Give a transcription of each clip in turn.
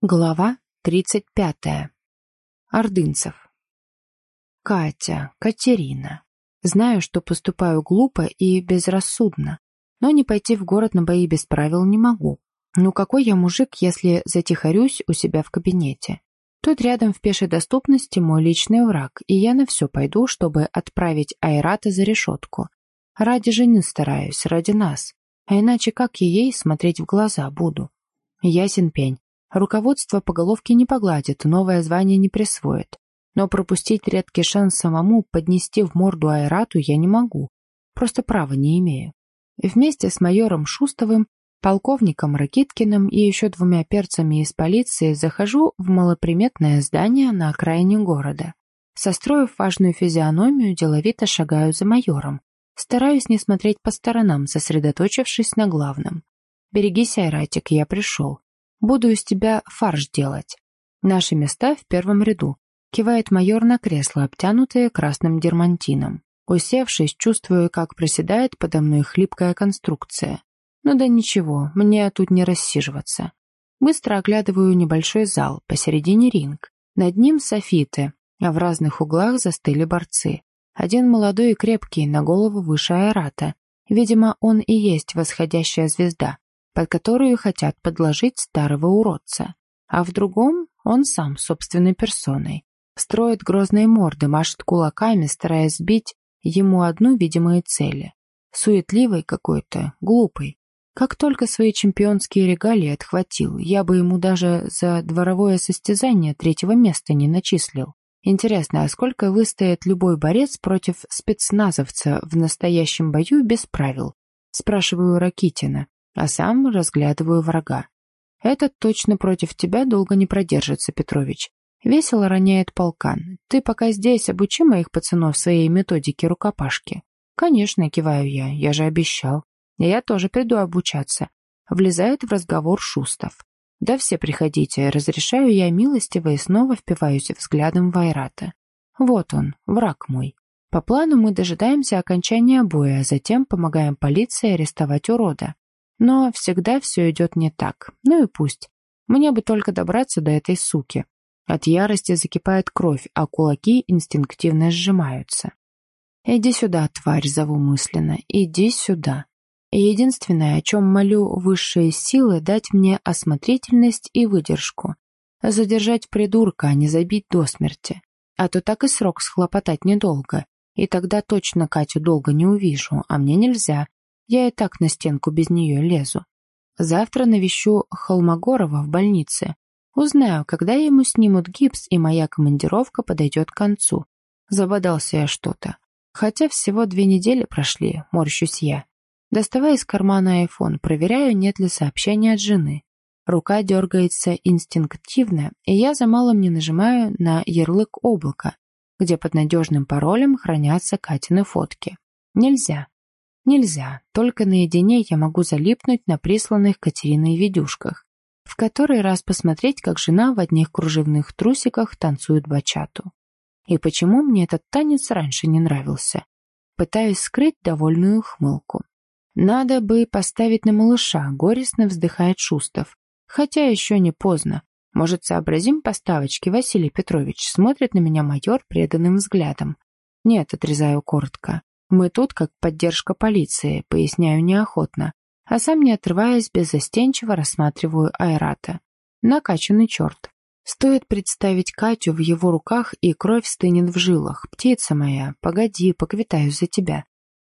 Глава 35. Ордынцев. Катя, Катерина. Знаю, что поступаю глупо и безрассудно, но не пойти в город на бои без правил не могу. Ну какой я мужик, если затихарюсь у себя в кабинете? Тут рядом в пешей доступности мой личный враг, и я на все пойду, чтобы отправить Айрата за решетку. Ради жены стараюсь, ради нас. А иначе как я ей смотреть в глаза буду? Ясен пень. Руководство по головке не погладит, новое звание не присвоит. Но пропустить редкий шанс самому поднести в морду Айрату я не могу. Просто права не имею. Вместе с майором Шустовым, полковником Ракиткиным и еще двумя перцами из полиции захожу в малоприметное здание на окраине города. Состроив важную физиономию, деловито шагаю за майором. Стараюсь не смотреть по сторонам, сосредоточившись на главном. «Берегись, Айратик, я пришел. Буду из тебя фарш делать. Наши места в первом ряду. Кивает майор на кресло, обтянутое красным дермантином. Усевшись, чувствую, как проседает подо мной хлипкая конструкция. Ну да ничего, мне тут не рассиживаться. Быстро оглядываю небольшой зал, посередине ринг. Над ним софиты, а в разных углах застыли борцы. Один молодой и крепкий, на голову выше Айрата. Видимо, он и есть восходящая звезда под которую хотят подложить старого уродца. А в другом он сам собственной персоной. Строит грозные морды, машет кулаками, стараясь сбить ему одну видимые цели. Суетливый какой-то, глупый. Как только свои чемпионские регалии отхватил, я бы ему даже за дворовое состязание третьего места не начислил. Интересно, а сколько выстоит любой борец против спецназовца в настоящем бою без правил? Спрашиваю Ракитина, а сам разглядываю врага. Этот точно против тебя долго не продержится, Петрович. Весело роняет полкан. Ты пока здесь обучи моих пацанов своей методике рукопашки. Конечно, киваю я, я же обещал. Я тоже приду обучаться. Влезает в разговор Шустов. Да все приходите, разрешаю я милостиво и снова впиваюсь взглядом в Айрата. Вот он, враг мой. По плану мы дожидаемся окончания боя, а затем помогаем полиции арестовать урода. Но всегда все идет не так. Ну и пусть. Мне бы только добраться до этой суки. От ярости закипает кровь, а кулаки инстинктивно сжимаются. «Иди сюда, тварь», — зову мысленно, — «иди сюда». Единственное, о чем молю высшие силы, дать мне осмотрительность и выдержку. Задержать придурка, а не забить до смерти. А то так и срок схлопотать недолго. И тогда точно Катю долго не увижу, а мне нельзя. Я и так на стенку без нее лезу. Завтра навещу Холмогорова в больнице. Узнаю, когда ему снимут гипс, и моя командировка подойдет к концу. Забодался я что-то. Хотя всего две недели прошли, морщусь я. Доставая из кармана айфон, проверяю, нет ли сообщения от жены. Рука дергается инстинктивно, и я за малым не нажимаю на ярлык облака, где под надежным паролем хранятся Катины фотки. Нельзя. Нельзя, только наедине я могу залипнуть на присланных Катериной видюшках. В который раз посмотреть, как жена в одних кружевных трусиках танцует бачату. И почему мне этот танец раньше не нравился? Пытаюсь скрыть довольную хмылку. Надо бы поставить на малыша, горестно вздыхает Шустов. Хотя еще не поздно. Может, сообразим поставочки, Василий Петрович? Смотрит на меня майор преданным взглядом. Нет, отрезаю коротко. Мы тут как поддержка полиции, поясняю неохотно, а сам не отрываясь беззастенчиво рассматриваю Айрата. Накачанный черт. Стоит представить Катю в его руках, и кровь стынет в жилах. Птица моя, погоди, поквитаюсь за тебя.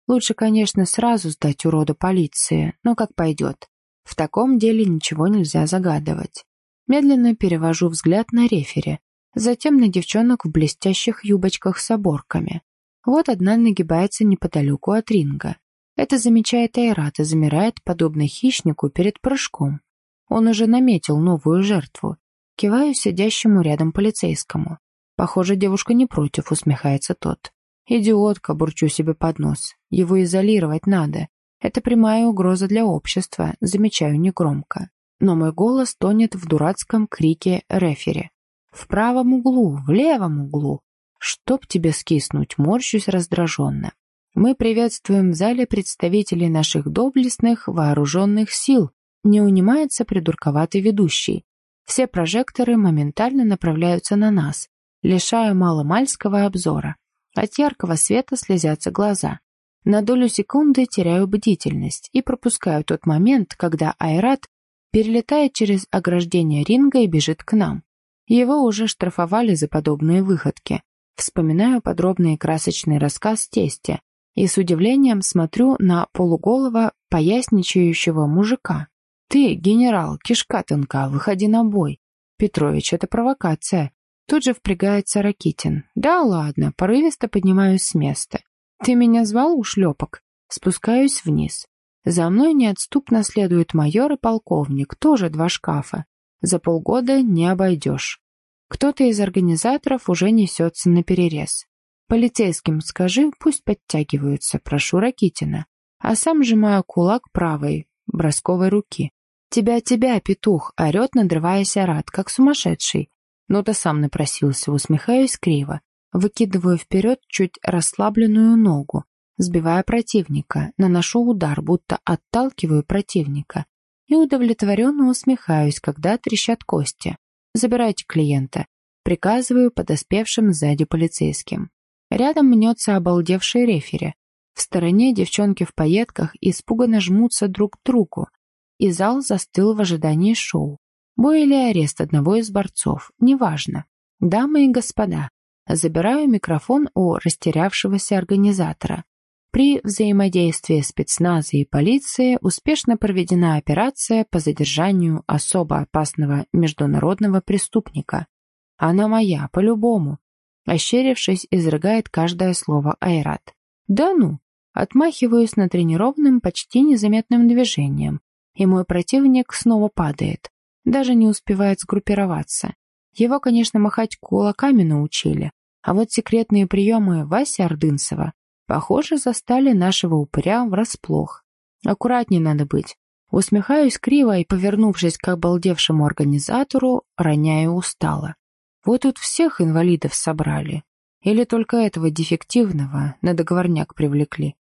Лучше, конечно, сразу сдать урода полиции, но как пойдет. В таком деле ничего нельзя загадывать. Медленно перевожу взгляд на рефери, затем на девчонок в блестящих юбочках с оборками. Вот одна нагибается неподалеку от ринга. Это замечает Айрат и замирает, подобно хищнику, перед прыжком. Он уже наметил новую жертву. Киваю сидящему рядом полицейскому. Похоже, девушка не против, усмехается тот. Идиотка, бурчу себе под нос. Его изолировать надо. Это прямая угроза для общества, замечаю негромко. Но мой голос тонет в дурацком крике рефери. В правом углу, в левом углу. Чтоб тебе скиснуть, морщусь раздраженно. Мы приветствуем в зале представителей наших доблестных вооруженных сил. Не унимается придурковатый ведущий. Все прожекторы моментально направляются на нас, лишая маломальского обзора. От яркого света слезятся глаза. На долю секунды теряю бдительность и пропускаю тот момент, когда Айрат перелетает через ограждение ринга и бежит к нам. Его уже штрафовали за подобные выходки. Вспоминаю подробный красочный рассказ тестя и с удивлением смотрю на полуголого, поясничающего мужика. «Ты, генерал, кишка тонка, выходи на бой». «Петрович, это провокация». Тут же впрягается Ракитин. «Да ладно, порывисто поднимаюсь с места. Ты меня звал, ушлепок?» Спускаюсь вниз. За мной неотступно следует майор и полковник, тоже два шкафа. За полгода не обойдешь. Кто-то из организаторов уже несется на перерез. Полицейским скажи, пусть подтягиваются, прошу Ракитина. А сам сжимаю кулак правой, бросковой руки. «Тебя, тебя, петух!» — орет, надрываясь орат, как сумасшедший. Но-то сам напросился, усмехаюсь криво. Выкидываю вперед чуть расслабленную ногу, сбивая противника, наношу удар, будто отталкиваю противника. И удовлетворенно усмехаюсь, когда трещат кости. Забирайте клиента. Приказываю подоспевшим сзади полицейским. Рядом мнется обалдевший рефери. В стороне девчонки в пайетках испуганно жмутся друг к другу, и зал застыл в ожидании шоу. Бой или арест одного из борцов, неважно. Дамы и господа, забираю микрофон у растерявшегося организатора. При взаимодействии спецназа и полиции успешно проведена операция по задержанию особо опасного международного преступника. Она моя, по-любому. Ощерившись, изрыгает каждое слово Айрат. Да ну! Отмахиваюсь натренированным, почти незаметным движением, и мой противник снова падает. Даже не успевает сгруппироваться. Его, конечно, махать кулаками научили, а вот секретные приемы Васи Ордынцева Похоже, застали нашего упыря врасплох. Аккуратнее надо быть. Усмехаюсь криво и, повернувшись к обалдевшему организатору, роняю устало. Вот тут всех инвалидов собрали. Или только этого дефективного на договорняк привлекли.